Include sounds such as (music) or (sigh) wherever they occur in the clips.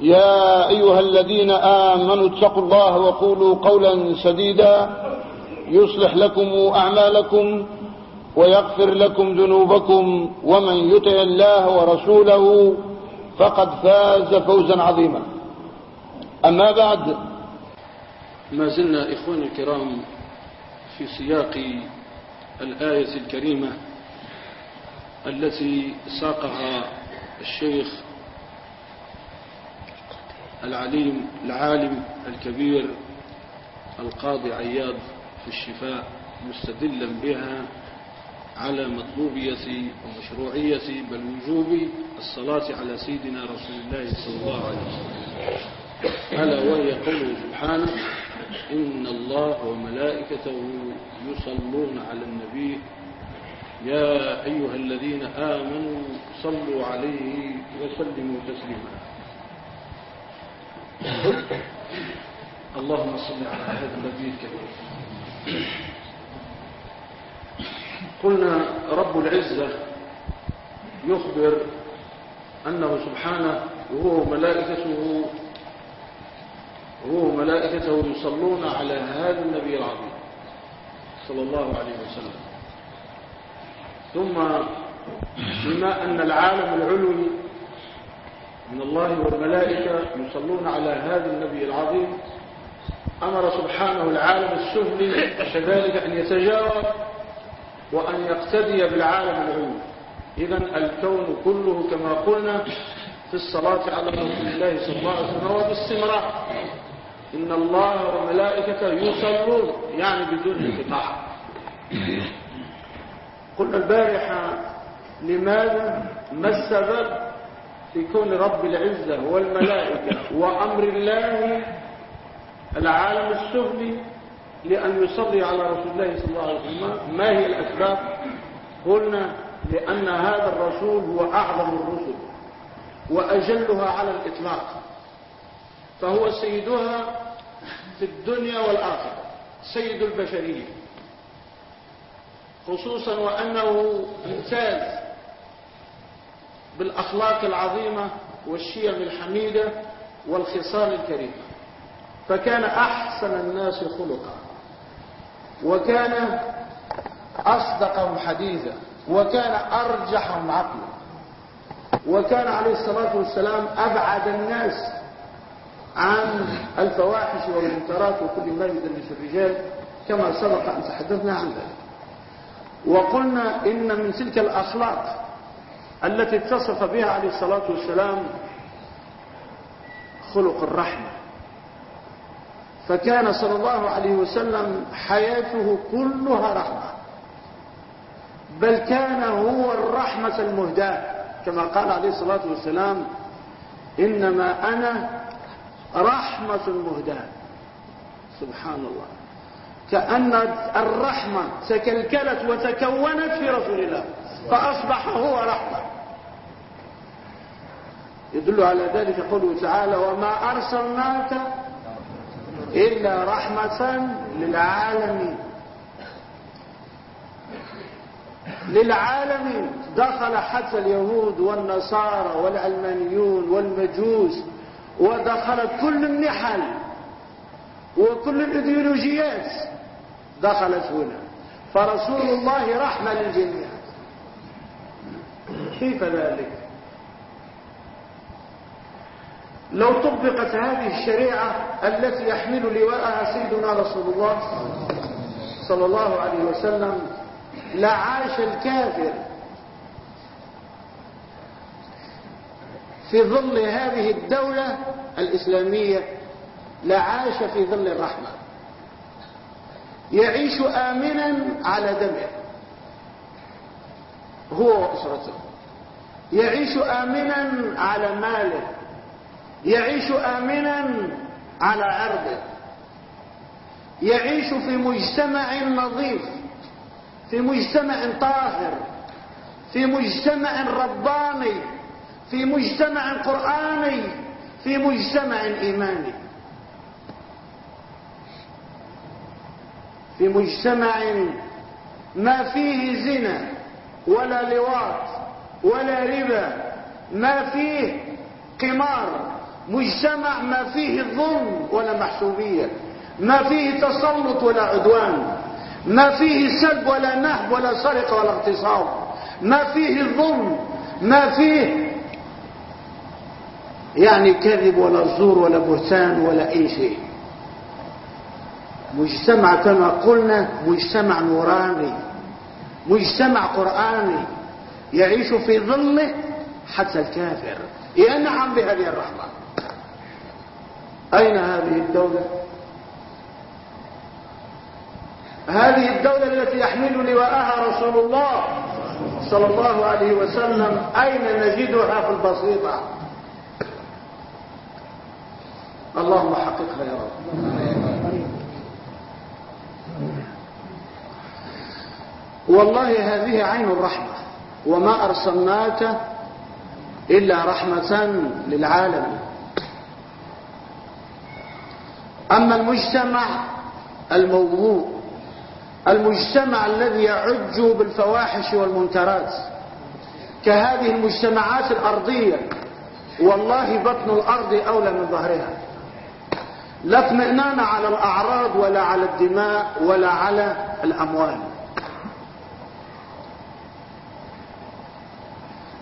يا أيها الذين آمنوا اتقوا الله وقولوا قولا سديدا يصلح لكم أعمالكم ويغفر لكم ذنوبكم ومن يطع الله ورسوله فقد فاز فوزا عظيما. أما بعد ما زلنا إخواني الكرام في سياق الآية الكريمة التي ساقها الشيخ العليم العالم الكبير القاضي عياض في الشفاء مستدلا بها على مطلوبية ومشروعية بل وجوب الصلاة على سيدنا رسول الله صلى الله عليه وسلم. ألا وهي قوله سبحانه إن الله وملائكته يصلون على النبي. يا أيها الذين آمنوا صلوا عليه وسلموا تسليما. اللهم صل على هذا النبي الكريم. قلنا رب العزة يخبر أنه سبحانه وهو ملائكته وهو ملائكته يصلون على هذا النبي العظيم صلى الله عليه وسلم. ثم بما أن العالم العلوي من الله والملائكة يصلون على هذا النبي العظيم. أمر سبحانه العالم السفلي كذلك أن يتجاوب وأن يقتدي بالعالم العلوي. إذا الكون كله كما قلنا في الصلاة على رسول الله صلى الله عليه وسلم وباستمرار إن الله وملائكته يصلون يعني بدون انقطاع. قلنا البارحة لماذا ما السبب في كون رب العزة والملائكة وأمر الله العالم السفلي لأن يصلي على رسول الله صلى الله عليه وسلم. ما هي الأسباب؟ قلنا لأن هذا الرسول هو أعظم الرسل وأجلها على الإطلاق فهو سيدها في الدنيا والآخرة سيد البشرية خصوصا وأنه امتاز بالأخلاق العظيمة والشيم الحميدة والخصال الكريمة فكان أحسن الناس خلقا. وكان أصدقهم حديثا. وكان أرجحهم عقلا. وكان عليه الصلاة والسلام أبعد الناس عن الفواحش والمنكرات وكل ما يدنس الرجال كما سبق أن تحدثنا عن ذلك. وقلنا إن من تلك الأخلاق التي اتصف بها عليه الصلاة والسلام خلق الرحمة. فكان صلى الله عليه وسلم حياته كلها رحمة. بل كان هو الرحمة المهداة. كما قال عليه الصلاة والسلام إنما أنا رحمة مهداة. سبحان الله. كأن الرحمة تكلكلت وتكونت في رسول الله فأصبح هو رحمة. يدل على ذلك قوله تعالى وما أرسلناك إلا رحمة للعالمين. للعالمين. دخل حتى اليهود والنصارى والعلمانيون والمجوس ودخلت كل النحل وكل الإيديولوجيات دخلت هنا. فرسول الله رحمة للجميع. كيف ذلك؟ لو طبقت هذه الشريعة التي يحمل لواءها سيدنا رسول الله صلى الله عليه وسلم لعاش الكافر في ظل هذه الدولة الإسلامية لعاش في ظل الرحمة. يعيش آمنا على دمه. هو وأسرته. يعيش آمنا على ماله. يعيش آمنا على عرضه يعيش في مجتمع نظيف في مجتمع طاهر في مجتمع رباني في مجتمع قرآني في مجتمع إيماني. في مجتمع ما فيه زنا ولا لواط ولا ربا ما فيه قمار. مجتمع ما فيه ظلم ولا محسوبية ما فيه تسلط ولا عدوان ما فيه سلب ولا نهب ولا سرقة ولا اغتصاب ما فيه ظلم ما فيه يعني كذب ولا زور ولا بهتان ولا أي شيء. مجتمع كما قلنا مجتمع نوراني مجتمع قرآني يعيش في ظله حتى الكافر ينعم بهذه الرحمة. أين هذه الدولة؟ هذه الدولة التي يحمل لواءها رسول الله صلى الله عليه وسلم أين نجدها في البسيطة؟ اللهم حققها يا رب. والله هذه عين الرحمة وما أرسلناك إلا رحمة للعالم أما المجتمع الموضوع المجتمع الذي يعج بالفواحش والمنكرات كهذه المجتمعات الأرضية والله بطن الأرض أولى من ظهرها. لا اطمئنان على الأعراض ولا على الدماء ولا على الأموال.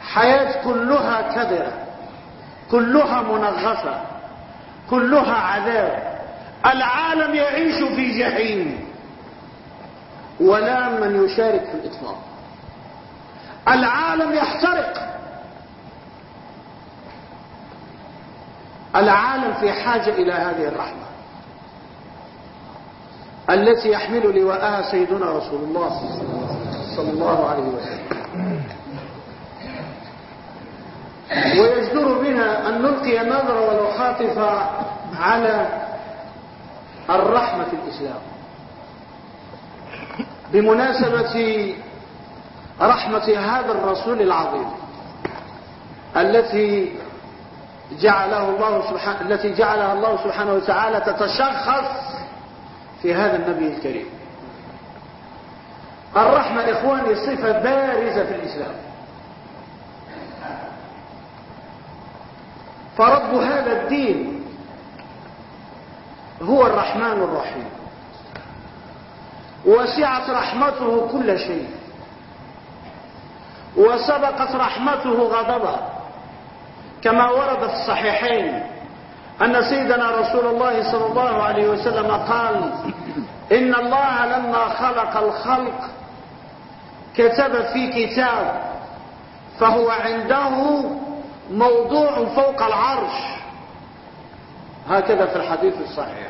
حياة كلها كدرة كلها منغصة كلها عذاب. العالم يعيش في جحيم. ولا من يشارك في الإطفاء العالم يحترق. العالم في حاجة إلى هذه الرحمة. التي يحمل لواءها سيدنا رسول الله صلى الله عليه وسلم. ويجدر بنا أن نلقي نظرة ولو خاطفة على الرحمة في الإسلام. بمناسبة رحمة هذا الرسول العظيم التي جعله الله سبحانه التي جعلها الله سبحانه وتعالى تتشخص في هذا النبي الكريم. الرحمة إخواني صفة بارزة في الإسلام. فرب هذا الدين هو الرحمن الرحيم. وسعت رحمته كل شيء. وسبقت رحمته غضبه كما ورد في الصحيحين أن سيدنا رسول الله صلى الله عليه وسلم قال إن الله لما خلق الخلق كتب في كتاب فهو عنده موضوع فوق العرش. هكذا في الحديث الصحيح.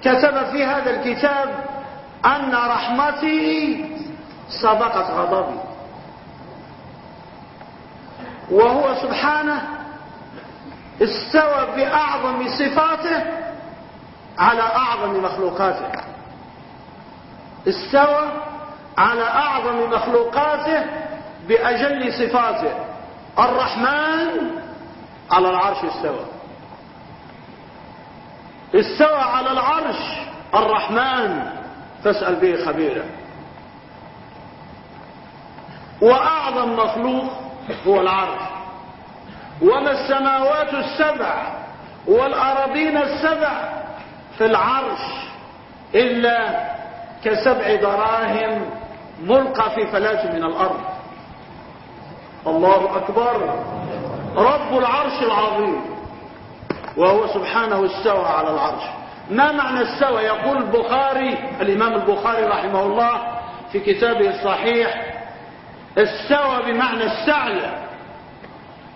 كتب في هذا الكتاب أن رحمتي سبقت غضبي. وهو سبحانه استوى بأعظم صفاته على أعظم مخلوقاته. استوى على أعظم مخلوقاته بأجل صفاته. الرحمن على العرش استوى. استوى على العرش الرحمن. فاسأل به خبيرا وأعظم مخلوق هو العرش. وما السماوات السبع والأراضين السبع في العرش إلا كسبع دراهم ملقى في فلاة من الأرض. الله أكبر. رب العرش العظيم. وهو سبحانه استوى على العرش. ما معنى السوى يقول البخاري الإمام البخاري رحمه الله في كتابه الصحيح السوى بمعنى السعي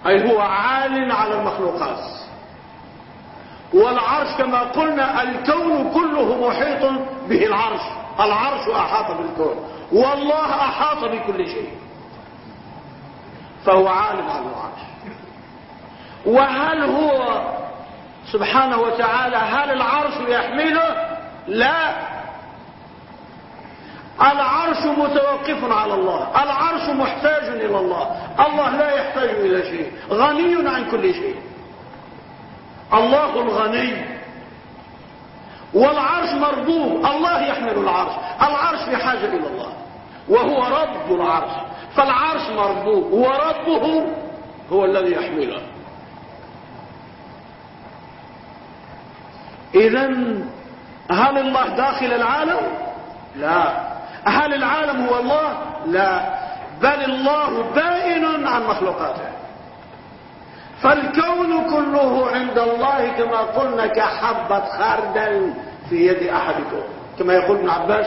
أي هو عال على المخلوقات. والعرش كما قلنا الكون كله محيط به العرش. العرش أحاط بالكون. والله أحاط بكل شيء. فهو عالم على العرش. وهل هو سبحانه وتعالى هل العرش يحمله؟ لا. العرش متوقف على الله العرش محتاج إلى الله. الله لا يحتاج إلى شيء غني عن كل شيء. الله الغني. والعرش مربوب الله يحمل العرش. العرش في حاجة إلى الله وهو رب العرش. فالعرش مربوب وربه هو الذي يحمله. إذا هل الله داخل العالم؟ لا. هل العالم هو الله؟ لا. بل الله بائن عن مخلوقاته. فالكون كله عند الله كما قلنا كحبة خردل في يد أحدكم. كما يقول ابن عباس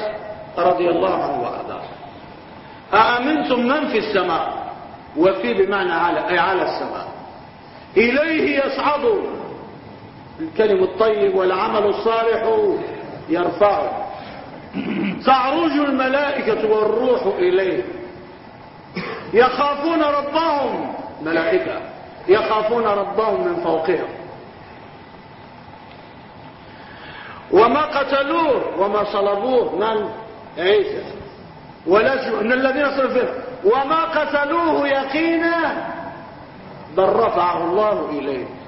رضي الله عنه وأرضاه. أأمنتم من في السماء وفي بمعنى على أي على السماء؟ إليه يصعد الكلم الطيب والعمل الصالح يرفعه. (clears throat) تعرج الملائكة والروح إليه. يخافون ربهم ملائكة يخافون ربهم من فوقهم. وما قتلوه وما صلبوه من؟ عيسى. ولا إن الذين صلبوا وما قتلوه يقينا بل رفعه الله إليه.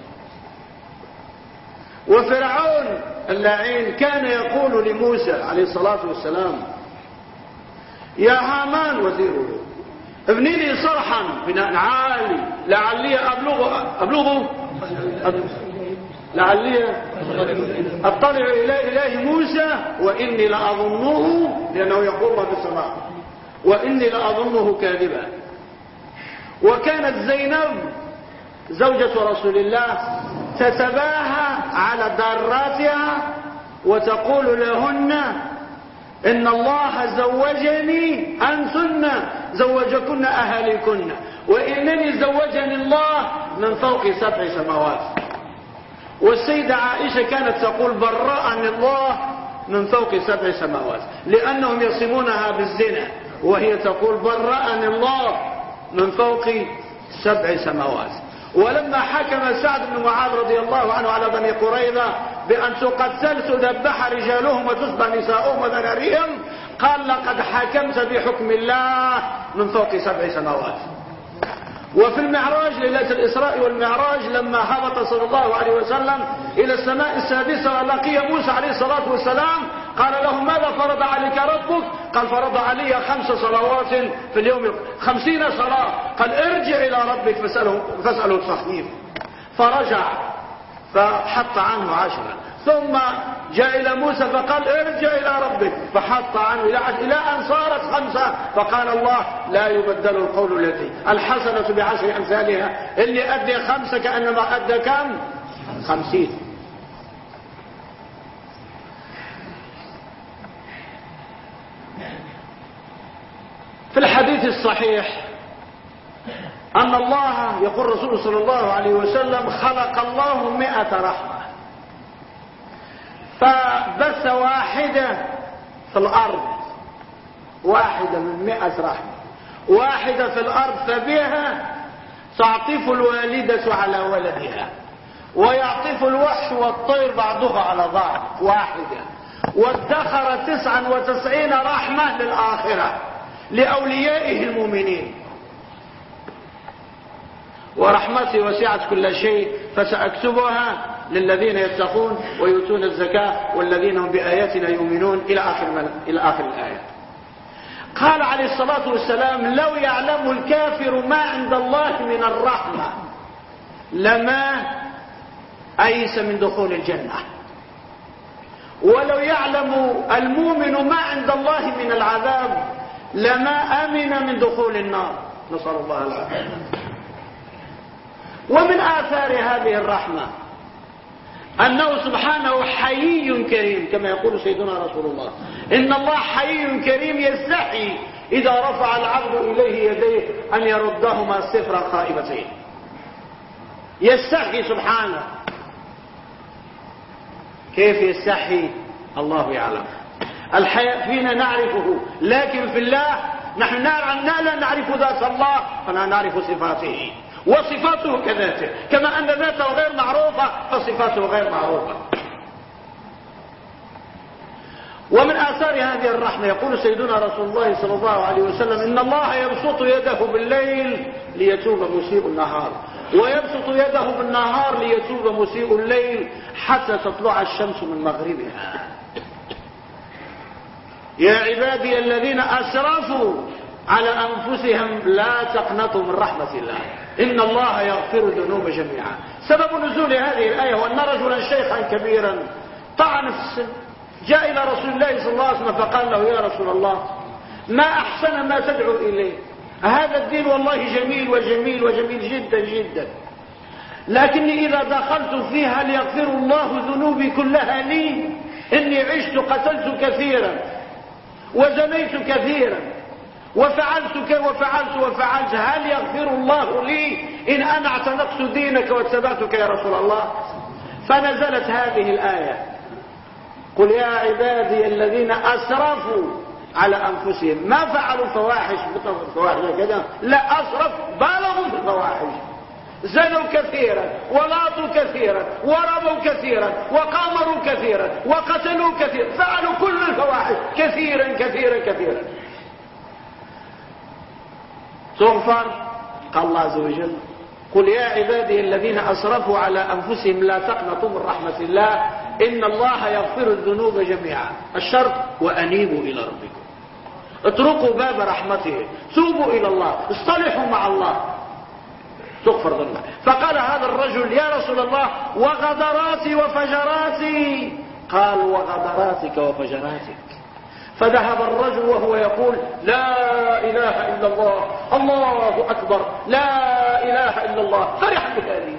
وفرعون اللعين كان يقول لموسى عليه الصلاة والسلام يا هامان وزيره ابني لي صرحا بناء عالي لعلي أبلغ أبلغه؟ لعلي أطلع إلى إله موسى وإني لأظنه لأنه يقول الله في السماء وإني لأظنه كاذبا. وكانت زينب زوجة رسول الله تتباهى على ضاراتها وتقول لهن إن الله زوجني أنتن زوجكن أهاليكن وإنني زوجني الله من فوق سبع سماوات. والسيدة عائشة كانت تقول برأني الله من فوق سبع سماوات لأنهم يصمونها بالزنا وهي تقول برأني الله من فوق سبع سماوات. ولما حكم سعد بن معاذ رضي الله عنه على بني قريظة بأن تقتل تذبح رجالهم وتسبى نساؤهم وذراريهم قال لقد حكمت بحكم الله من فوق سبع سماوات. وفي المعراج ليلة الإسراء والمعراج لما هبط صلى الله عليه وسلم إلى السماء السادسة ولقي موسى عليه الصلاة والسلام قال له ماذا فرض عليك ربك؟ قال فرض علي خمس صلوات في اليوم. خمسين صلاة. قال ارجع إلى ربك فاسأله, فاسأله التخفيف. فرجع فحط عنه عشرة. ثم جاء إلى موسى فقال ارجع إلى ربك. فحط عنه إلى إلى أن صارت خمسة. فقال الله لا يبدل القول الذي الحسنة بعشر أمثالها. اللي أدي خمسة كأنما أدى كم؟ خمسين. في الحديث الصحيح أن الله يقول رسول صلى الله عليه وسلم خلق الله مئة رحمة فبث واحدة في الأرض واحدة من مئة رحمة واحدة في الأرض فبها تعطف الوالدة على ولدها ويعطف الوحش والطير بعضها على بعض واحدة وادخر تسعا وتسعين رحمة للآخرة. لأوليائه المؤمنين. ورحمتي وسعت كل شيء فسأكتبها للذين يتقون ويؤتون الزكاة والذين هم بآياتنا يؤمنون إلى آخر, إلى آخر الآية. قال عليه الصلاة والسلام لو يعلم الكافر ما عند الله من الرحمة لما أيس من دخول الجنة. ولو يعلم المؤمن ما عند الله من العذاب لما أمن من دخول النار. نسأل الله العافية. ومن آثار هذه الرحمة أنه سبحانه حيي كريم كما يقول سيدنا رسول الله. إن الله حيي كريم يستحي إذا رفع العبد إليه يديه أن يردهما صفرا خائبتين يستحي سبحانه. كيف يستحي؟ الله يعلم. الحياء فينا نعرفه. لكن في الله نحن لا نعرف ذات الله فلا نعرف صفاته. وصفاته كذاته. كما أن ذاته غير معروفة فصفاته غير معروفة. ومن آثار هذه الرحمة يقول سيدنا رسول الله صلى الله عليه وسلم إن الله يبسط يده بالليل ليتوب مسيء النهار. ويبسط يده بالنهار ليتوب مسيء الليل حتى تطلع الشمس من مغربها. يا عبادي الذين أسرفوا على أنفسهم لا تقنطوا من رحمة الله. إن الله يغفر الذنوب جميعا. سبب نزول هذه الآية هو أن رجلا شيخا كبيرا طعن في السن جاء إلى رسول الله صلى الله عليه وسلم فقال له يا رسول الله ما أحسن ما تدعو إليه؟ هذا الدين والله جميل وجميل وجميل جدا جدا. لكني إذا دخلت فيها ليغفر الله ذنوبي كلها لي. إني عشت قتلت كثيرا. وزنيت كثيرا. وفعلت وفعلت وفعلت. هل يغفر الله لي إن أنا اعتنقت دينك واتبعتك يا رسول الله؟ فنزلت هذه الآية. قل يا عبادي الذين أسرفوا على أنفسهم. ما فعلوا فواحش فواحش كذا. لا أسرف بالغوا في الفواحش. زنوا كثيرا ولاطوا كثيرا ورموا كثيرا وقامروا كثيرا وقتلوا كثيرا فعلوا كل الفواحش كثيرا كثيرا كثيرا. تغفر قال الله عز وجل قل يا عبادي الذين أسرفوا على أنفسهم لا تقنطوا من رحمة الله إن الله يغفر الذنوب جميعا. الشرط وأنيبوا إلى ربكم. اتركوا باب رحمته توبوا إلى الله اصطلحوا مع الله. تغفر ذنبه فقال هذا الرجل يا رسول الله وغدراتي وفجراتي. قال وغدراتك وفجراتك. فذهب الرجل وهو يقول لا إله إلا الله الله أكبر لا إله إلا الله فرح بهذه.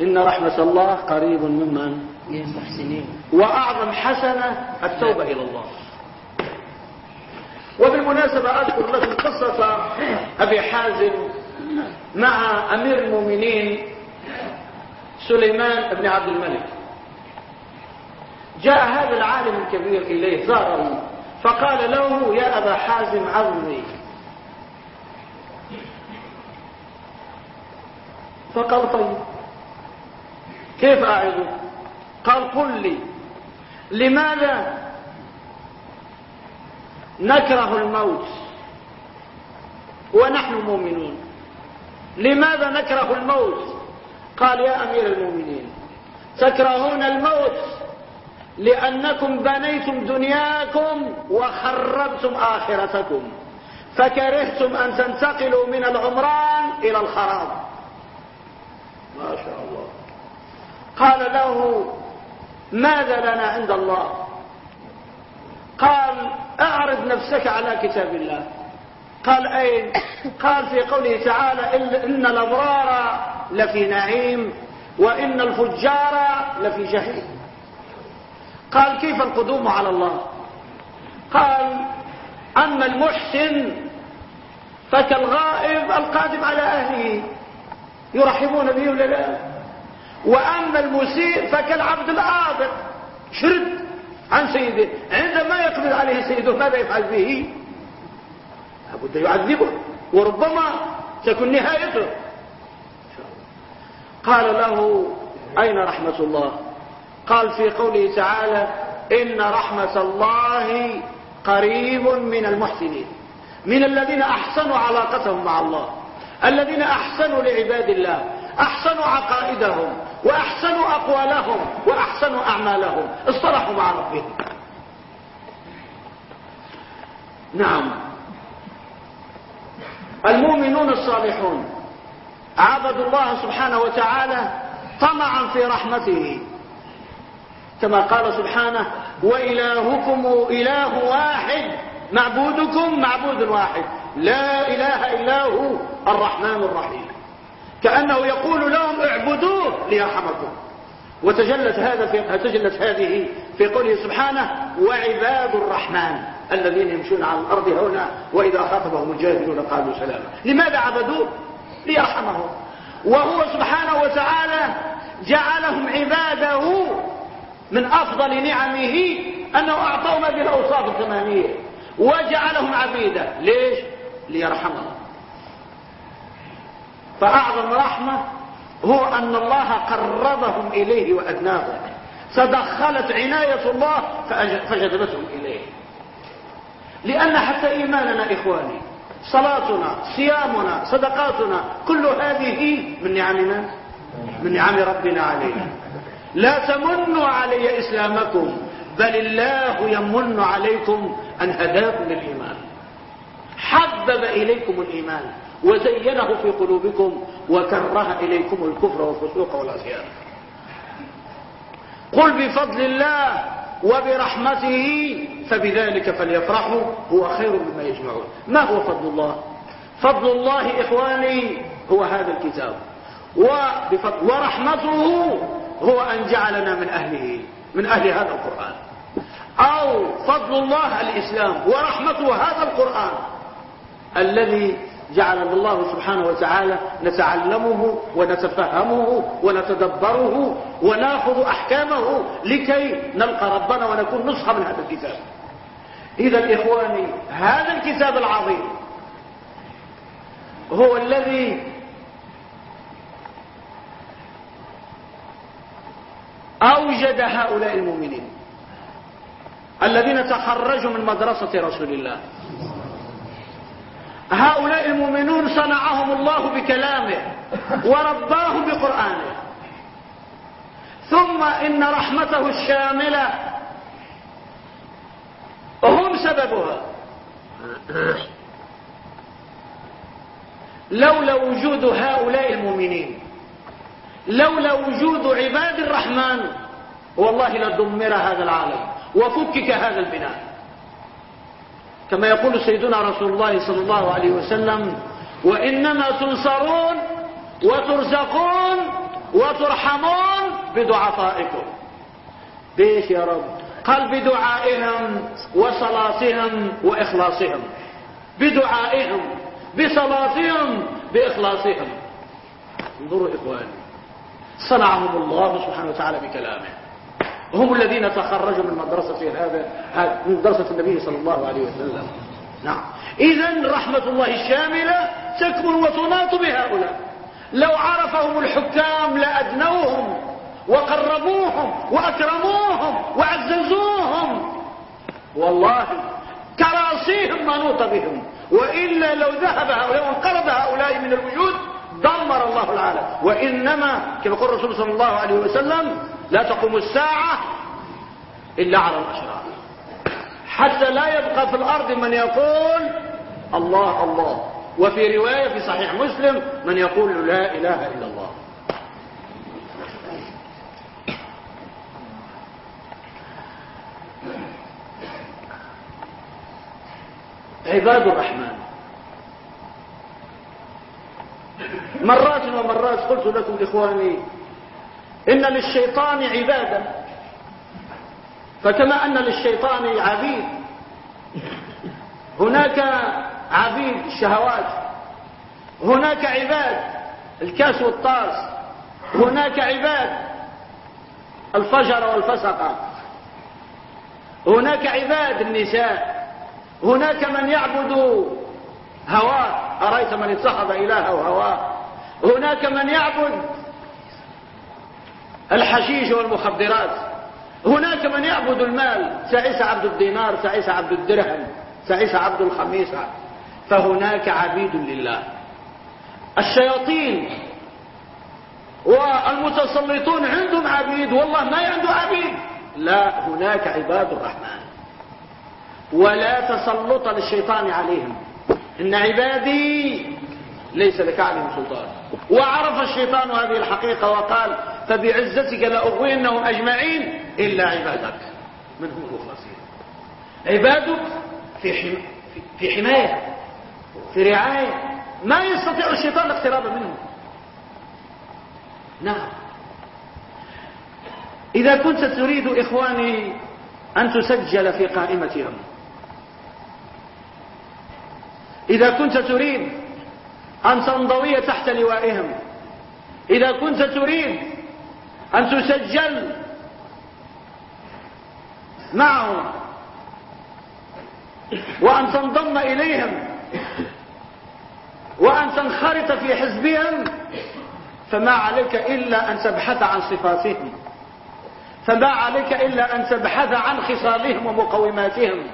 إن رحمة الله قريب ممن؟ المحسنين. وأعظم حسنة التوبة إلى الله. وبالمناسبة أذكر لكم قصة أبي حازم مع أمير المؤمنين سليمان بن عبد الملك. جاء هذا العالم الكبير إليه زاره فقال له يا أبا حازم عظمي. فقال طيب كيف أعظك؟ قال قل لي لماذا نكره الموت. ونحن مؤمنون لماذا نكره الموت؟ قال يا أمير المؤمنين تكرهون الموت لأنكم بنيتم دنياكم وخربتم آخرتكم. فكرهتم أن تنتقلوا من العمران إلى الخراب. ما شاء الله. قال له ماذا لنا عند الله؟ قال أعرض نفسك على كتاب الله. قال أين؟ قال في قوله تعالى ان الأبرار لفي نعيم وإن الفجار لفي جحيم. قال كيف القدوم على الله؟ قال أما المحسن فكالغائب القادم على أهله. يرحبون به ولا لا؟ وأما المسيء فكالعبد العابد شرد. عن سيده عندما يقبل عليه سيده ماذا يفعل به؟ لابد يعذبه وربما تكون نهايته. قال له أين رحمة الله؟ قال في قوله تعالى إن رحمة الله قريب من المحسنين من الذين أحسنوا علاقتهم مع الله الذين أحسنوا لعباد الله. أحسنوا عقائدهم وأحسنوا أقوالهم وأحسنوا أعمالهم. اصطلحوا مع ربهم. نعم. المؤمنون الصالحون عبدوا الله سبحانه وتعالى طمعا في رحمته. كما قال سبحانه وإلهكم إله واحد. معبودكم معبود واحد. لا إله إلا هو الرحمن الرحيم. كأنه يقول لهم اعبدوه ليرحمكم. وتجلت هذا في تجلت هذه في قوله سبحانه وعباد الرحمن الذين يمشون على الأرض هنا وإذا خاطبهم الجاهلون قالوا سلاما. لماذا عبدوه؟ ليرحمهم. وهو سبحانه وتعالى جعلهم عباده من أفضل نعمه أنه أعطاهم هذه الأوصاف الثمانية وجعلهم عبيدا. ليش؟ ليرحمهم. فأعظم رحمة هو أن الله قربهم إليه وأدناهم. تدخلت عناية الله فجذبتهم إليه. لأن حتى إيماننا إخواني صلاتنا صيامنا صدقاتنا كل هذه من نعمنا؟ من نعم ربنا علينا. لا تمنوا علي إسلامكم بل الله يمن عليكم أن هداكم للإيمان. حبب إليكم الإيمان. وزينه في قلوبكم وكره إليكم الكفر والفسوق والعصيان. قل بفضل الله وبرحمته فبذلك فليفرحوا هو خير مما يجمعون. ما هو فضل الله؟ فضل الله إخواني هو هذا الكتاب. ورحمته هو أن جعلنا من أهله من أهل هذا القرآن. أو فضل الله الإسلام ورحمته هذا القرآن الذي جعل الله سبحانه وتعالى نتعلمه ونتفهمه ونتدبره وناخذ أحكامه لكي نلقى ربنا ونكون نسخة من هذا الكتاب. إذا إخواني هذا الكتاب العظيم هو الذي أوجد هؤلاء المؤمنين الذين تخرجوا من مدرسة رسول الله. هؤلاء المؤمنون صنعهم الله بكلامه ورباهم بقرآنه. ثم إن رحمته الشاملة هم سببها. لولا وجود هؤلاء المؤمنين لولا وجود عباد الرحمن والله لدمر هذا العالم وفكك هذا البناء. كما يقول سيدنا رسول الله صلى الله عليه وسلم وإنما تنصرون وترزقون وترحمون بضعفائكم. بيش يا رب؟ قال بدعائهم وصلاتهم وإخلاصهم. بدعائهم بصلاتهم بإخلاصهم. انظروا إخواني صنعهم الله سبحانه وتعالى بكلامه. هم الذين تخرجوا من مدرسة هذا من مدرسة النبي صلى الله عليه وسلم. نعم. إذا رحمة الله الشاملة تكمن وتناط بهؤلاء. لو عرفهم الحكام لأدنوهم وقربوهم وأكرموهم وعززوهم. والله كراسيهم منوط بهم. وإلا لو ذهب هؤلاء وانقرض هؤلاء من الوجود دمر الله العالم. وإنما كما قال الرسول صلى الله عليه وسلم لا تقوم الساعة إلا على الأشرار. حتى لا يبقى في الأرض من يقول الله الله. وفي رواية في صحيح مسلم من يقول لا إله إلا الله. عباد الرحمن مرات ومرات قلت لكم إخواني إن للشيطان عبادا. فكما أن للشيطان عبيد. هناك عبيد الشهوات هناك عباد الكاس والطاس. هناك عباد الفجر والفسقة هناك عباد النساء. هناك من يعبد هواه. أرأيت من اتخذ إلهه هواه؟ هناك من يعبد الحشيش والمخدرات. هناك من يعبد المال سعيس عبد الدينار سعيس عبد الدرهم سعيس عبد الخميسة فهناك عبيد لله. الشياطين والمتسلطون عندهم عبيد والله ما عنده عبيد. لا هناك عباد الرحمن. ولا تسلط للشيطان عليهم. إن عبادي ليس لك عليهم سلطان. وعرف الشيطان هذه الحقيقة وقال فبعزتك لأغوينهم أجمعين إلا عبادك. من هم المخلصين؟ عبادك في, حم... في حماية في رعاية. ما يستطيع الشيطان الاقتراب منهم. نعم. إذا كنت تريد إخواني أن تسجل في قائمتهم إذا كنت تريد أن تنضوي تحت لوائهم. إذا كنت تريد أن تسجل معهم وأن تنضم إليهم وأن تنخرط في حزبهم فما عليك إلا أن تبحث عن صفاتهم فما عليك إلا أن تبحث عن خصالهم ومقوماتهم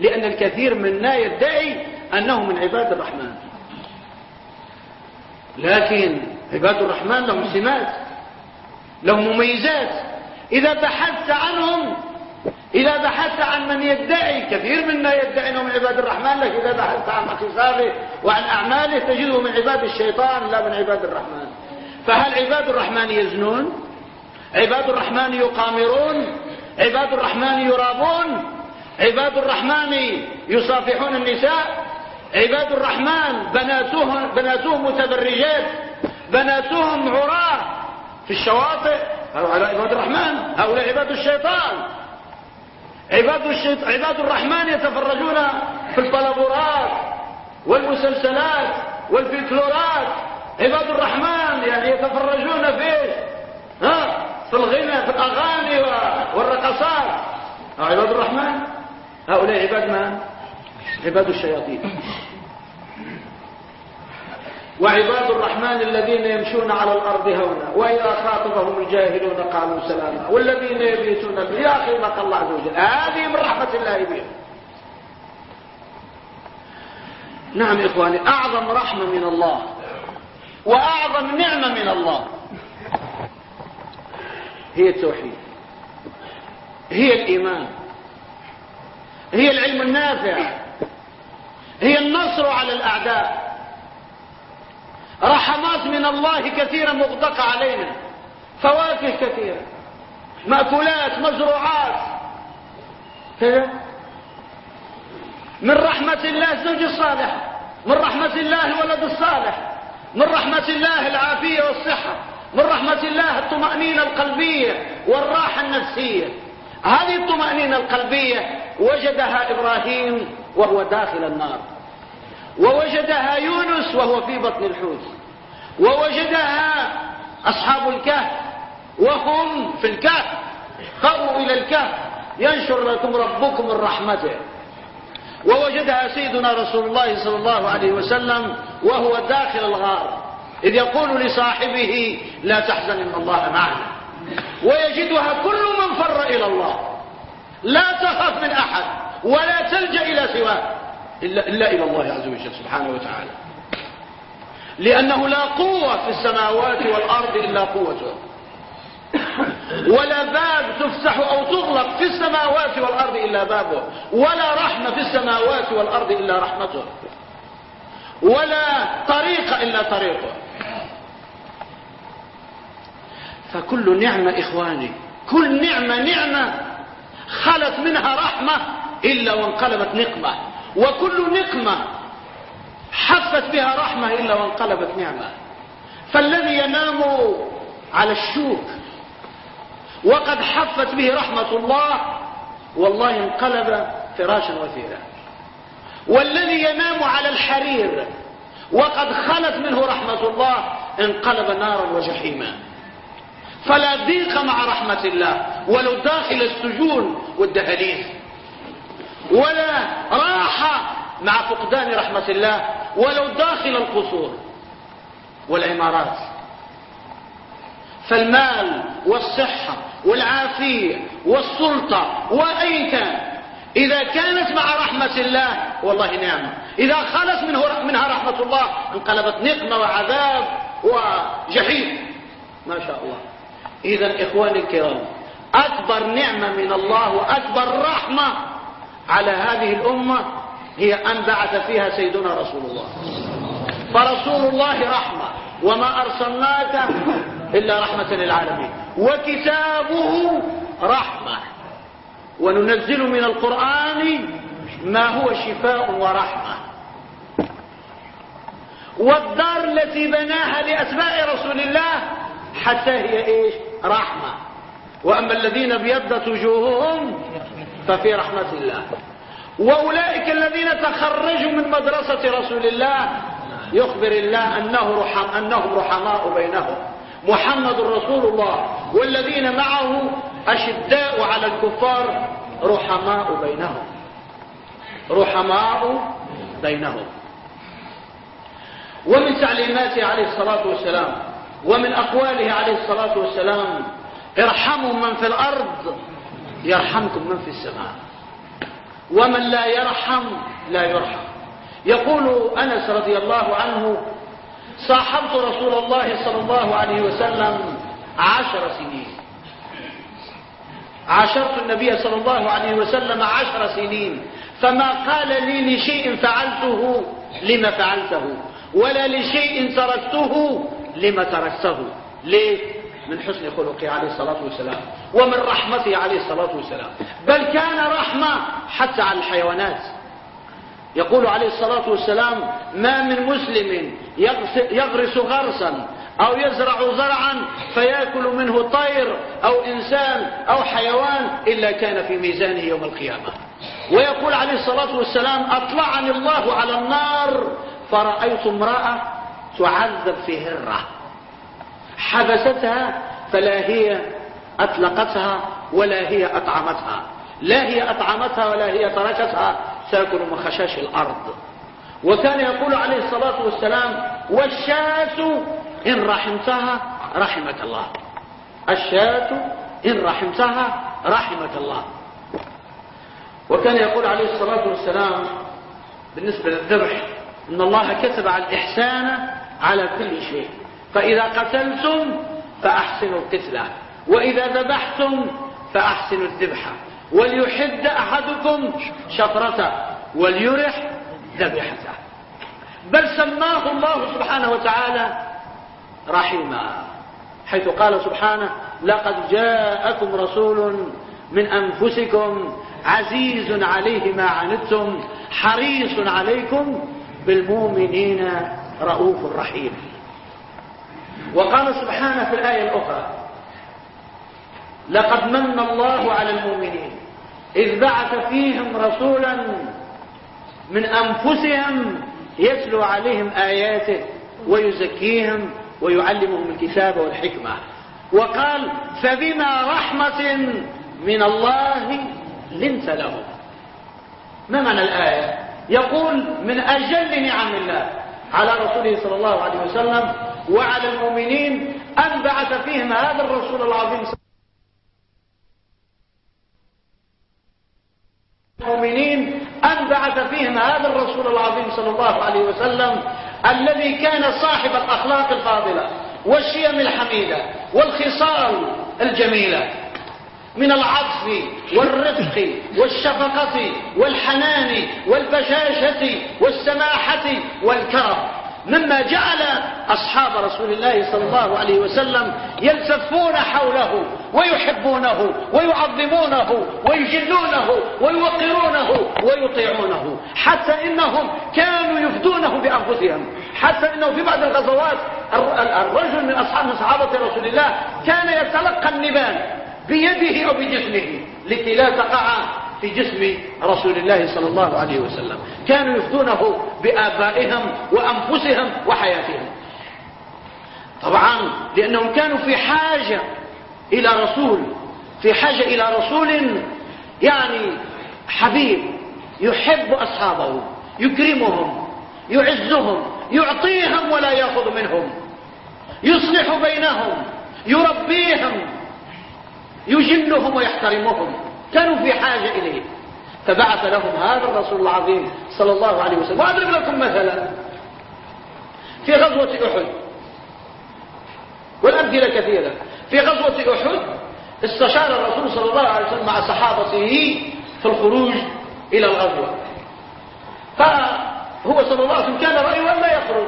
لأن الكثير منا يدعي أنه من عباد الرحمن. لكن عباد الرحمن لهم سمات. لهم مميزات. إذا بحثت عنهم إذا بحثت عن من يدعي كثير منا يدعي أنه من عباد الرحمن لكن إذا بحثت عن خصاله وعن أعماله تجده من عباد الشيطان لا من عباد الرحمن. فهل عباد الرحمن يزنون؟ عباد الرحمن يقامرون؟ عباد الرحمن يرابون؟ عباد الرحمن يصافحون النساء؟ عباد الرحمن بناتهم, بناتهم متبرجات؟ بناتهم عراة؟ في الشواطئ. هؤلاء عباد الرحمن هؤلاء عباد الشيطان. عباد, الشيط... عباد الرحمن يتفرجون في البلابورات والمسلسلات والفلكلورات عباد الرحمن يعني يتفرجون في ها في الغنى في الأغاني والرقصات. عباد الرحمن هؤلاء عباد من؟ عباد الشياطين. وعباد الرحمن الذين يمشون على الأرض هونا وإذا خاطبهم الجاهلون قالوا سلاما والذين يبيتون يا أخي ما الله عز وجل؟ هذه من رحمة الله بهم. نعم إخواني أعظم رحمة من الله وأعظم نعمة من الله هي التوحيد هي الإيمان هي العلم النافع هي النصر على الأعداء. رحمات من الله كثيرة مغدقة علينا. فواكه كثيرة. مأكولات مزروعات. كذا من رحمة الله الزوج الصالح من رحمة الله الولد الصالح من رحمة الله العافية والصحة من رحمة الله الطمأنينة القلبية والراحة النفسية. هذه الطمأنينة القلبية وجدها إبراهيم وهو داخل النار. ووجدها يونس وهو في بطن الحوت. ووجدها أصحاب الكهف وهم في الكهف قروا إلى الكهف ينشر لكم ربكم من رحمته ووجدها سيدنا رسول الله صلى الله عليه وسلم وهو داخل الغار إذ يقول لصاحبه لا تحزن إن الله معنا. ويجدها كل من فر إلى الله. لا تخف من أحد ولا تلجأ إلى سواه إلا, إلا إلى الله عز وجل سبحانه وتعالى. لأنه لا قوة في السماوات والأرض إلا قوته. ولا باب تفتح أو تغلق في السماوات والأرض إلا بابه. ولا رحمة في السماوات والأرض إلا رحمته. ولا طريق إلا طريقه. فكل نعمة إخواني كل نعمة نعمة خلت منها رحمة إلا وانقلبت نقمة. وكل نقمة حفت بها رحمة إلا وانقلبت نعمة. فالذي ينام على الشوك وقد حفت به رحمة الله والله انقلب فراشا وثيرا والذي ينام على الحرير وقد خلت منه رحمة الله انقلب نارا وجحيما. فلا ضيق مع رحمة الله ولو داخل السجون والدهاليز. ولا راحة مع فقدان رحمة الله ولو داخل القصور والعمارات. فالمال والصحة والعافية والسلطة وأي كان إذا كانت مع رحمة الله والله نعمة. إذا خلت منه منها رحمة الله انقلبت نقمة وعذاب وجحيم. ما شاء الله. إذا إخواني الكرام أكبر نعمة من الله وأكبر رحمة على هذه الأمة هي أن بعث فيها سيدنا رسول الله. فرسول الله رحمة وما أرسلناك إلا رحمة للعالمين. وكتابه رحمة. وننزل من القرآن ما هو شفاء ورحمة. والدار التي بناها لأتباع رسول الله حتى هي إيش؟ رحمة. وأما الذين ابيضت وجوههم ففي رحمة الله. وأولئك الذين تخرجوا من مدرسة رسول الله يخبر الله أنه رحم أنهم رحماء بينهم. محمد رسول الله والذين معه أشداء على الكفار رحماء بينهم. رحماء بينهم. ومن تعليماته عليه الصلاة والسلام ومن أقواله عليه الصلاة والسلام ارحموا من في الأرض. يرحمكم من في السماء. ومن لا يرحم لا يرحم. يقول أنس رضي الله عنه صاحبت رسول الله صلى الله عليه وسلم عشر سنين. عاشرت النبي صلى الله عليه وسلم عشر سنين. فما قال لي لشيء فعلته لما فعلته ولا لشيء تركته لما تركته. ليه؟ من حسن خلقه عليه الصلاة والسلام ومن رحمته عليه الصلاة والسلام. بل كان رحمة حتى على الحيوانات. يقول عليه الصلاة والسلام ما من مسلم يغرس غرسا أو يزرع زرعا فيأكل منه طير أو إنسان أو حيوان إلا كان في ميزانه يوم القيامة. ويقول عليه الصلاة والسلام أطلعني الله على النار فرأيت امرأة تعذب في هرة. حبستها فلا هي أطلقتها ولا هي أطعمتها. لا هي أطعمتها ولا هي تركتها تأكل من خشاش الأرض. وكان يقول عليه الصلاة والسلام والشاة إن رحمتها رحمك الله. الشاة إن رحمتها رحمك الله. وكان يقول عليه الصلاة والسلام بالنسبة للذبح إن الله كتب على الإحسان على كل شيء. فإذا قتلتم فأحسنوا القتلة وإذا ذبحتم فأحسنوا الذبحة وليحد أحدكم شفرته وليرح ذبيحته. بل سماه الله سبحانه وتعالى رحيما حيث قال سبحانه لقد جاءكم رسول من أنفسكم عزيز عليه ما عنتم حريص عليكم بالمؤمنين رؤوف رحيم. وقال سبحانه في الآية الأخرى لقد من الله على المؤمنين إذ بعث فيهم رسولا من أنفسهم يتلو عليهم آياته ويزكيهم ويعلمهم الكتاب والحكمة. وقال فبما رحمة من الله لنت لهم. ما معنى الآية؟ يقول من أجل نعم الله. على رسوله صلى الله عليه وسلم وعلى المؤمنين أن بعث فيهم هذا الرسول العظيم. المؤمنين أن بعث فيهم هذا الرسول العظيم صلى الله عليه وسلم الذي كان صاحب الأخلاق الفاضلة والشيم الحميدة والخصال الجميلة من العطف والرفق والشفقة والحنان والبشاشة والسماحة والكرم. مما جعل أصحاب رسول الله صلى الله عليه وسلم يلتفون حوله ويحبونه ويعظمونه ويجلونه ويوقرونه ويطيعونه. حتى إنهم كانوا يفدونه بأنفسهم. حتى إنه في بعض الغزوات الرجل من أصحاب صحابة رسول الله كان يتلقى النبال بيده أو بجسمه لكي لا تقع في جسم رسول الله صلى الله عليه وسلم. كانوا يفدونه بآبائهم وأنفسهم وحياتهم. طبعا لأنهم كانوا في حاجة إلى رسول في حاجة إلى رسول يعني حبيب يحب أصحابه يكرمهم يعزهم يعطيهم ولا يأخذ منهم يصلح بينهم يربيهم يجلهم ويحترمهم. كانوا في حاجة إليه. فبعث لهم هذا الرسول العظيم صلى الله عليه وسلم. وأضرب لكم مثلا في غزوة أحد. والأمثلة كثيرة. في غزوة أحد استشار الرسول صلى الله عليه وسلم مع صحابته في الخروج إلى الغزوة. فهو صلى الله عليه وسلم كان رأيه أن لا يخرج.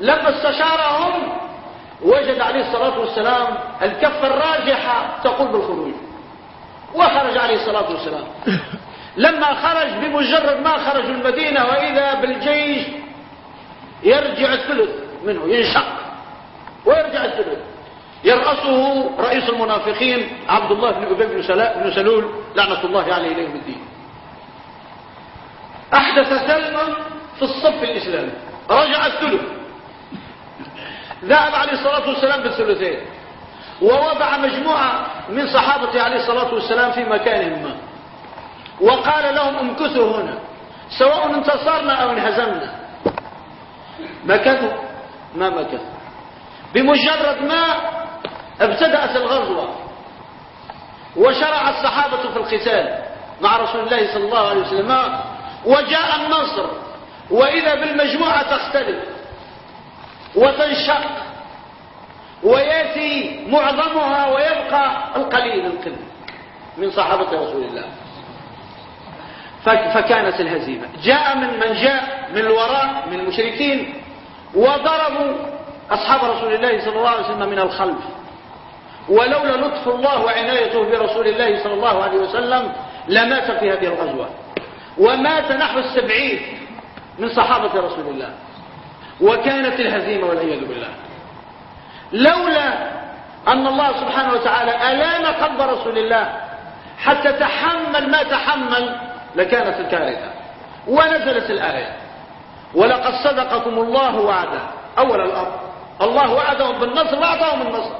لما استشارهم وجد عليه الصلاة والسلام الكفة الراجحة تقول بالخروج. وخرج عليه الصلاة والسلام. لما خرج بمجرد ما خرج المدينة وإذا بالجيش يرجع الثلث منه ينشق ويرجع الثلث. يرأسه رئيس المنافقين عبد الله بن أبي بن سلول لعنة الله عليه إليه الدين. أحدث سلما في الصف الإسلامي رجع الثلث. ذهب عليه الصلاة والسلام بالثلثين. ووضع مجموعة من صحابته عليه الصلاة والسلام في مكان ما وقال لهم امكثوا هنا سواء انتصرنا أو انهزمنا. مكثوا. ما مكثوا. بمجرد ما ابتدأت الغزوة وشرع الصحابة في القتال مع رسول الله صلى الله عليه وسلم وجاء النصر وإذا بالمجموعة تختلف وتنشق ويأتي معظمها ويبقى القليل القليل من صحابة رسول الله. فكانت الهزيمة. جاء من من جاء من الوراء من المشركين وضربوا أصحاب رسول الله صلى الله عليه وسلم من الخلف. ولولا لطف الله وعنايته برسول الله صلى الله عليه وسلم لمات في هذه الغزوة. ومات نحو السبعين من صحابة رسول الله. وكانت الهزيمة والعياذ بالله. لولا أن الله سبحانه وتعالى ألان قلب رسول الله حتى تحمل ما تحمل لكانت الكارثة ونزلت الآية. ولقد صدقكم الله وعده. أول الأمر. الله وعدهم بالنصر وعدهم النصر.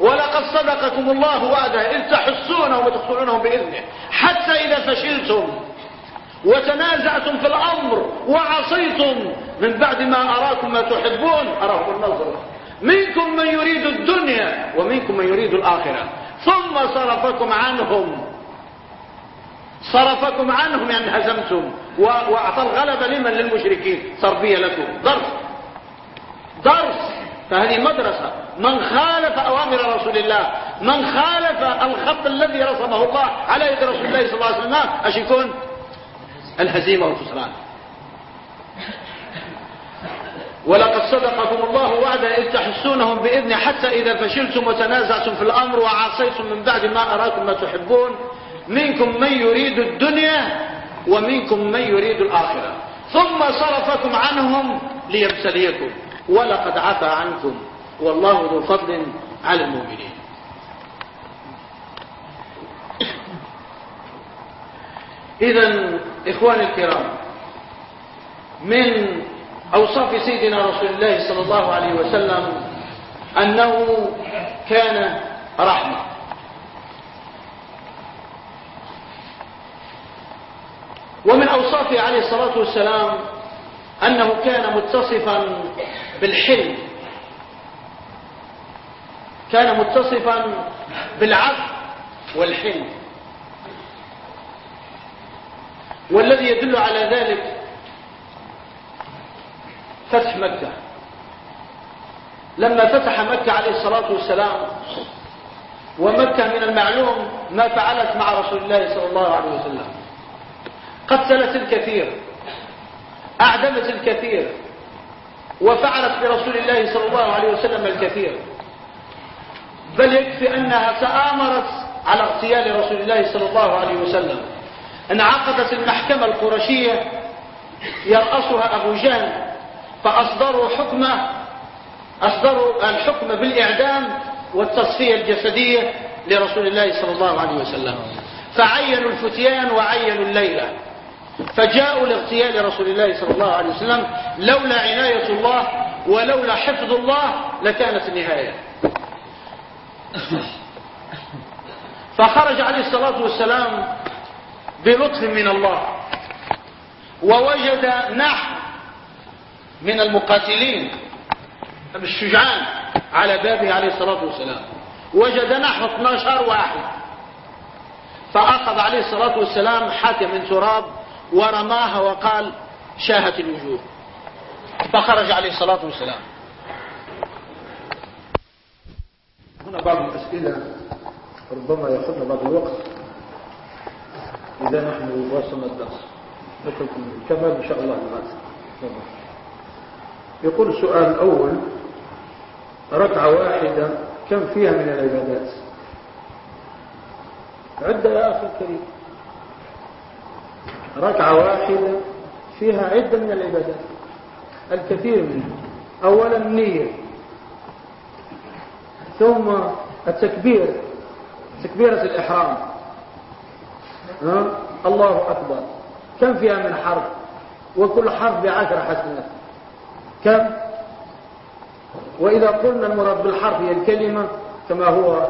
ولقد صدقكم الله وعده. إذ تحسونهم وتدخلونهم بإذنه. حتى إذا فشلتم وتنازعتم في الأمر وعصيتم من بعد ما أراكم ما تحبون أراكم النظر منكم من يريد الدنيا ومنكم من يريد الآخرة. ثم صرفكم عنهم. صرفكم عنهم يعني هزمتم. وأعطى الغلبة لمن؟ للمشركين. صرفية لكم. درس. درس. فهذه مدرسة. من خالف أوامر رسول الله من خالف الخط الذي رسمه الله على يد رسول الله صلى الله عليه وسلم إيش يكون الهزيمة والخسران. ولقد صدقكم الله وعدا إذ تحسونهم بإذن حتى إذا فشلتم وتنازعتم في الأمر وعصيتم من بعد ما أراكم ما تحبون. منكم من يريد الدنيا ومنكم من يريد الآخرة. ثم صرفكم عنهم ليبتليكم. ولقد عفى عنكم. والله ذو فضل على المؤمنين. إذا إخواني الكرام من أوصاف سيدنا رسول الله صلى الله عليه وسلم أنه كان رحمة. ومن أوصافه عليه الصلاة والسلام أنه كان متصفا بالحلم. كان متصفا بالعفو والحلم. والذي يدل على ذلك فتح مكة. لما فتح مكة عليه الصلاة والسلام ومكة من المعلوم ما فعلت مع رسول الله صلى الله عليه وسلم. قتلت الكثير أعدمت الكثير وفعلت برسول الله صلى الله عليه وسلم الكثير. بل يكفي أنها تآمرت على اغتيال رسول الله صلى الله عليه وسلم. انعقدت المحكمة القرشية يرأسها أبو جهل فأصدروا حكمه أصدروا الحكم بالإعدام والتصفية الجسدية لرسول الله صلى الله عليه وسلم. فعينوا الفتيان وعينوا الليلة فجاءوا لاغتيال رسول الله صلى الله عليه وسلم لولا عناية الله ولولا حفظ الله لكانت النهاية. فخرج عليه الصلاة والسلام بلطف من الله ووجد نحو من المقاتلين الشجعان على بابه عليه الصلاة والسلام. وجد نحو 12 واحد. فأخذ عليه الصلاة والسلام حاتم من تراب ورماها وقال شاهت الوجوه. فخرج عليه الصلاة والسلام. هنا بعض الأسئلة ربما يأخذنا بعض الوقت. إذا نحن واصلنا الدرس. نكمل إن شاء الله بعد يقول السؤال الأول ركعة واحدة كم فيها من العبادات؟ عدة يا أخي الكريم. ركعة واحدة فيها عدة من العبادات الكثير منها. أولا النية ثم التكبير تكبيرة الإحرام. ها؟ الله أكبر. كم فيها من حرف؟ وكل حرف بعشر حسنات كم؟ وإذا قلنا المراد بالحرف هي الكلمة كما هو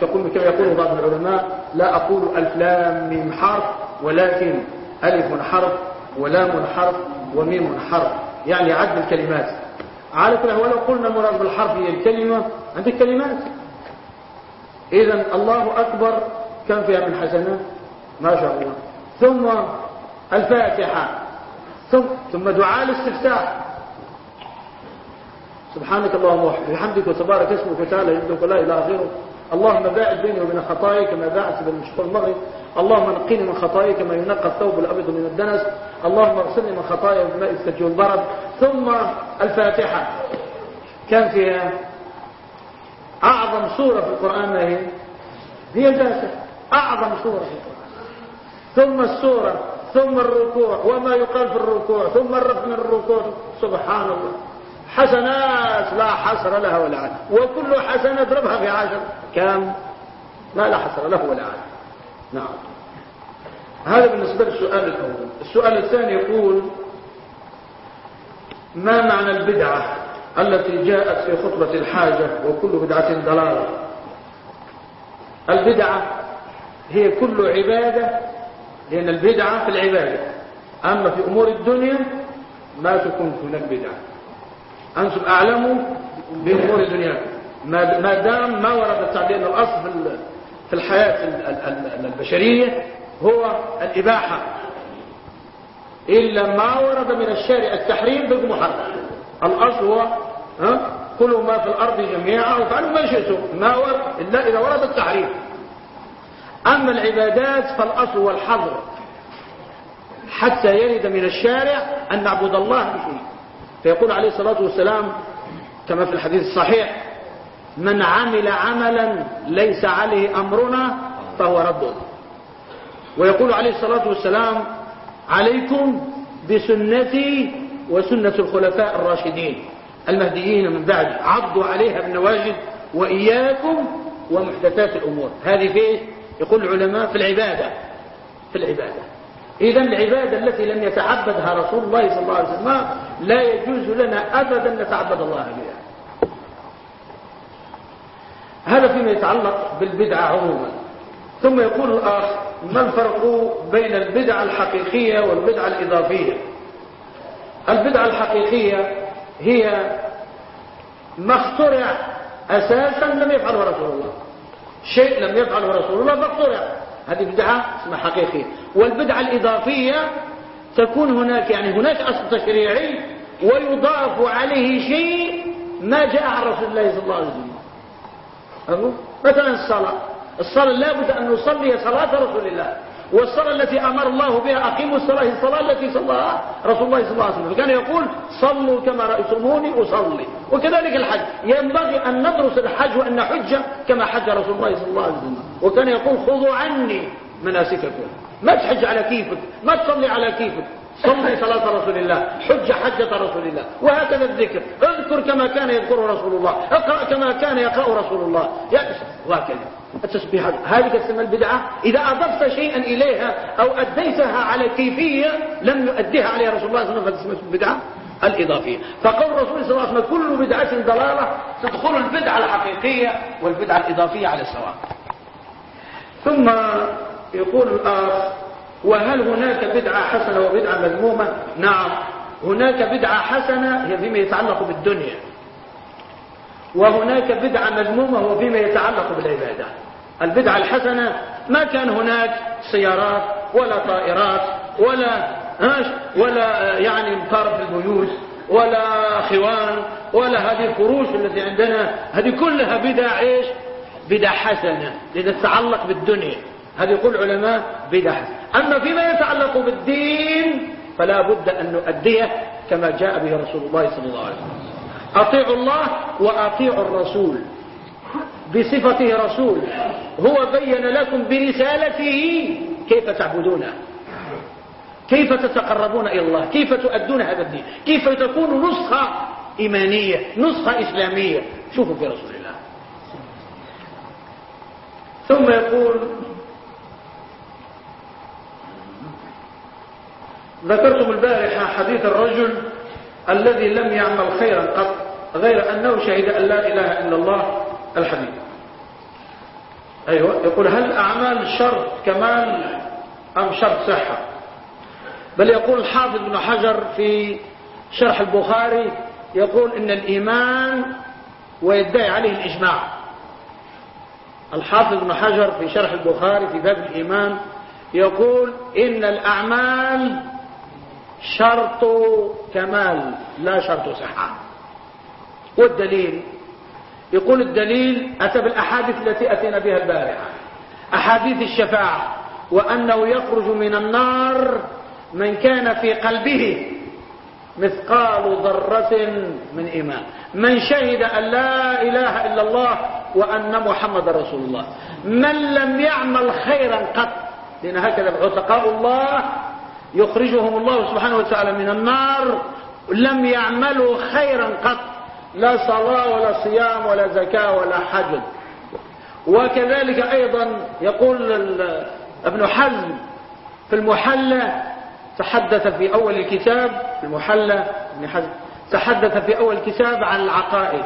تقول كما يقول بعض العلماء لا أقول ألف لام ميم حرف ولكن ألف حرف ولام حرف وميم حرف يعني عد الكلمات. على كل ولو قلنا المراد بالحرف هي الكلمة عندك كلمات. إذا الله أكبر. كم فيها من حسنات ما شاء الله. ثم الفاتحة. ثم, ثم دعاء الاستفتاح. سبحانك اللهم وبحمدك وتبارك اسمك وتعالى يمدك لا إله غيرك. اللهم باعد بيني وبين خطاياي كما باعدت بين المشرق والمغرب اللهم نقني من خطاياي كما ينقى الثوب الأبيض من الدنس. اللهم اغسلني من خطاياي بماء الثلج والبرد. ثم الفاتحة. كان فيها أعظم سورة في القرآن ما هي؟ هي الفاتحة. أعظم سورة في القرآن. ثم السورة. ثم الركوع. وما يقال في الركوع. ثم الرفع من الركوع. سبحان الله. حسنات لا حصر لها ولا عدد وكل حسنة اضربها في عشر كم؟ ما لا حصر له ولا عدد نعم. هذا بالنسبة للسؤال الأول. السؤال الثاني يقول ما معنى البدعة التي جاءت في خطبة الحاجة وكل بدعة ضلالة؟ البدعة هي كل عبادة لأن البدعة في العبادة. أما في أمور الدنيا ما تكون هناك بدعة. أنتم أعلموا بأمور الدنيا. ما دام ما ورد التعبير الأصل في الحياة البشرية هو الإباحة. إلا ما ورد من الشارع التحريم بالمحرم الأصل هو ها كلوا ما في الأرض جميعا وفعلوا ما شئتم. ما ورد إلا إذا ورد التحريم. أما العبادات فالأصل هو الحظر. حتى يرد من الشارع أن نعبد الله بشيء. فيقول عليه الصلاة والسلام كما في الحديث الصحيح من عمل عملا ليس عليه أمرنا فهو رد. ويقول عليه الصلاة والسلام عليكم بسنتي وسنة الخلفاء الراشدين المهديين من بعد عضوا عليها بالنواجد وإياكم ومحدثات الأمور. هذه في يقول العلماء في العبادة في العبادة. إذا العبادة التي لم يتعبدها رسول الله صلى الله عليه وسلم لا يجوز لنا أبدا نتعبد الله بها. هذا فيما يتعلق بالبدعة عموما. ثم يقول الآخ ما الفرق بين البدعة الحقيقية والبدعة الإضافية؟ البدعة الحقيقية هي ما اخترع أساسا لم يفعله رسول الله. شيء لم يفعله رسول الله فاخترع هذه بدعة اسمها حقيقية. والبدعة الإضافية تكون هناك يعني هناك أصل تشريعي ويضاف عليه شيء ما جاء عن رسول الله صلى الله عليه وسلم. مثلا الصلاة. الصلاة لابد أن نصلي صلاة رسول الله. والصلاة التي أمر الله بها أقيموا الصلاة الصلاة التي صلاها رسول الله صلى الله عليه وسلم. فكان يقول صلوا كما رأيتموني أصلي. وكذلك الحج. ينبغي أن ندرس الحج وأن نحج كما حج رسول الله صلى الله عليه وسلم. وكان يقول خذوا عني مناسككم. ما تحج على كيفك ما تصلي على كيفك. صلي صلاة رسول الله حج حجة رسول الله وهكذا الذكر. اذكر كما كان يذكر رسول الله اقرأ كما كان يقرأ رسول الله. وهكذا. التسبيح هذه تسمى البدعة. إذا أضفت شيئا إليها أو أديتها على كيفية لم يؤديها عليها رسول الله صلى الله عليه وسلم فتسمى البدعة الإضافية. فقول الرسول صلى الله عليه وسلم كل بدعة ضلالة تدخل البدعة الحقيقية والبدعة الإضافية على السواء. ثم يقول الآخ وهل هناك بدعة حسنة وبدعة مذمومة؟ نعم. هناك بدعة حسنة هي فيما يتعلق بالدنيا. وهناك بدعة مذمومة وفيما يتعلق بالعبادة. البدعة الحسنة ما كان هناك سيارات ولا طائرات ولا هاش ولا يعني مطارف البيوت ولا خوان ولا هذه الفروش التي عندنا. هذه كلها بدع إيش؟ بدع حسنة لذا تتعلق بالدنيا. هذه يقول العلماء بدع حسنة أما فيما يتعلق بالدين فلا بد أن نؤديه كما جاء به رسول الله صلى الله عليه وسلم. أطيعوا الله وأطيعوا الرسول بصفته رسول. هو بين لكم برسالته كيف تعبدونه كيف تتقربون إلى الله؟ كيف تؤدون هذا الدين؟ كيف تكون نسخة إيمانية نسخة إسلامية؟ شوفوا في رسول الله. ثم يقول ذكرتم البارحة حديث الرجل الذي لم يعمل خيرا قط غير أنه شهد أن لا إله إلا الله الحديث. أيوة يقول هل أعمال شرط كمال أم شرط صحة؟ بل يقول الحافظ بن حجر في شرح البخاري يقول إن الإيمان ويدعي عليه الإجماع. الحافظ بن حجر في شرح البخاري في باب الإيمان يقول إن الأعمال شرط كمال لا شرط صحة. والدليل؟ يقول الدليل أتى بالأحاديث التي أتينا بها البارحة. أحاديث الشفاعة وأنه يخرج من النار من كان في قلبه مثقال ذرة من إيمان. من شهد أن لا إله إلا الله وأن محمد رسول الله. من لم يعمل خيرا قط لأن هكذا عتقاء الله يخرجهم الله سبحانه وتعالى من النار لم يعملوا خيرا قط لا صلاة ولا صيام ولا زكاة ولا حج. وكذلك أيضا يقول ابن حزم في المحلى تحدث في أول الكتاب في المحلى ابن حزم تحدث في أول الكتاب عن العقائد.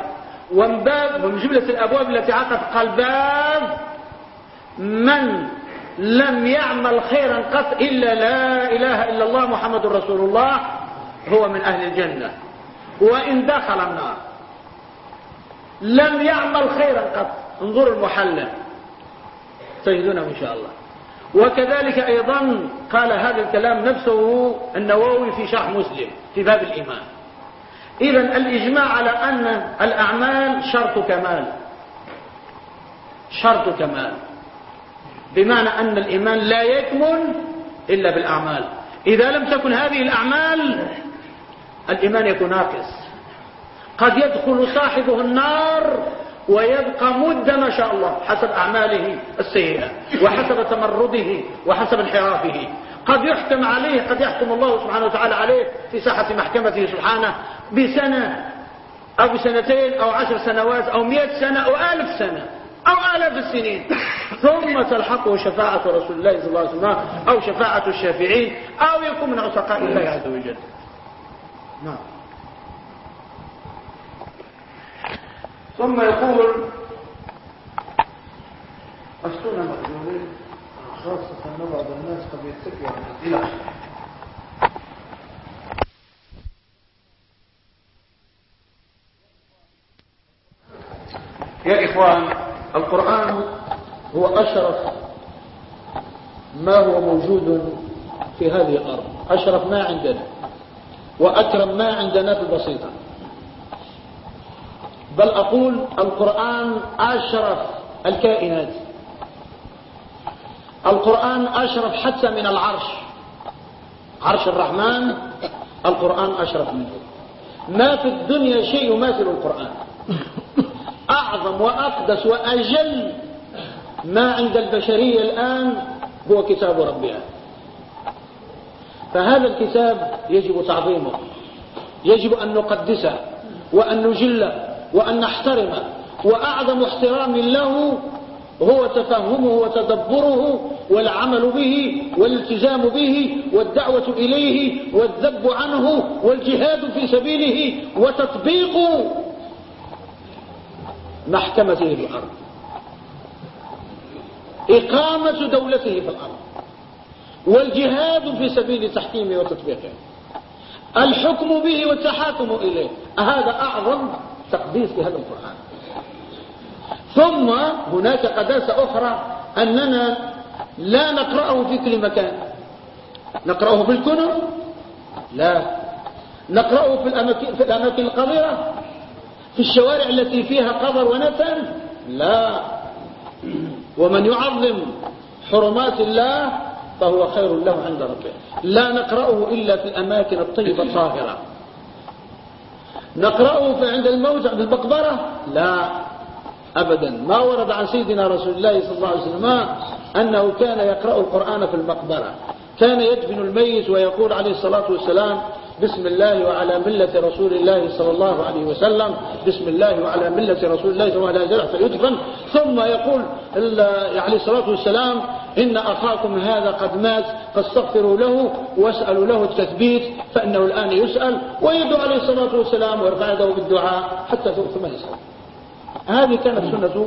ومن باب ومن جملة الأبواب التي عقد قال باب من لم يعمل خيرا قط إلا لا إله إلا الله محمد رسول الله هو من أهل الجنة. وإن دخل النار. لم يعمل خيرا قط. انظروا المحلى تجدونه إن شاء الله. وكذلك أيضا قال هذا الكلام نفسه النووي في شرح مسلم في باب الإيمان. إذا الإجماع على أن الأعمال شرط كمال. شرط كمال. بمعنى أن الإيمان لا يكمن إلا بالأعمال. إذا لم تكن هذه الأعمال الإيمان يكون ناقص. قد يدخل صاحبه النار ويبقى مدة ما شاء الله حسب أعماله السيئة وحسب تمرده وحسب انحرافه. قد يحكم عليه قد يحكم الله سبحانه وتعالى عليه في ساحة محكمته سبحانه بسنة أو بسنتين أو عشر سنوات أو مئة سنة أو ألف سنة. أو آلاف السنين. ثم تلحقه شفاعة رسول الله صلى الله عليه وسلم أو شفاعة الشافعين أو يكون من عتقاء الله عز وجل. نعم. ثم يقول أفتونا مأجورين خاصة بعض الناس قد يتكي عن الإله يا إخوان القرآن هو أشرف ما هو موجود في هذه الأرض. أشرف ما عندنا وأكرم ما عندنا في البسيطة. بل أقول القرآن أشرف الكائنات. القرآن أشرف حتى من العرش. عرش الرحمن القرآن أشرف منه. ما في الدنيا شيء يماثل القرآن. أعظم وأقدس وأجل ما عند البشرية الآن هو كتاب ربها فهذا الكتاب يجب تعظيمه يجب أن نقدسه وأن نجله وأن نحترمه وأعظم احترام له هو تفهمه وتدبره والعمل به والالتزام به والدعوة إليه والذب عنه والجهاد في سبيله وتطبيق محكمته في الأرض. إقامة دولته في الأرض. والجهاد في سبيل تحكيمه وتطبيقه. الحكم به والتحاكم إليه. هذا أعظم تقديس في هذا القرآن. ثم هناك قداسة أخرى أننا لا نقرأه في كل مكان. نقرأه في الكنر لا. نقرأه في الأماكن, في الأماكن القذرة؟ في الشوارع التي فيها قذر ونتن؟ لا. ومن يعظم حرمات الله فهو خير له عند ربه. لا نقرأه إلا في الأماكن الطيبة الطاهرة. نقرأه في عند الموت عند المقبرة لا. أبدا. ما ورد عن سيدنا رسول الله صلى الله عليه وسلم أنه كان يقرأ القرآن في المقبرة كان يدفن الميت ويقول عليه الصلاة والسلام بسم الله وعلى ملة رسول الله صلى الله عليه وسلم. بسم الله وعلى ملة رسول الله عليه وسلم. فيدفن ثم يقول عليه الصلاة والسلام إن أخاكم هذا قد مات فاستغفروا له واسألوا له التثبيت فإنه الآن يسأل. ويدعو عليه الصلاة والسلام ويرفع يده بالدعاء حتى ثم يسأل. هذه كانت سنة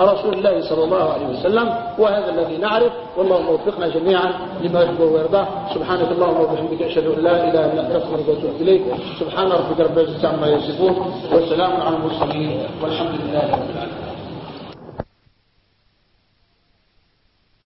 رسول الله صلى الله عليه وسلم وهذا الذي نعرف والله وفقنا جميعا لما يحبه ويرضاه. سبحانك اللهم وبحمدك أشهد أن لا إله إلا أنت أستغفرك وأتوب إليك. سبحان ربك رب العزة عما يصفون والسلام على المرسلين والحمد لله رب العالمين.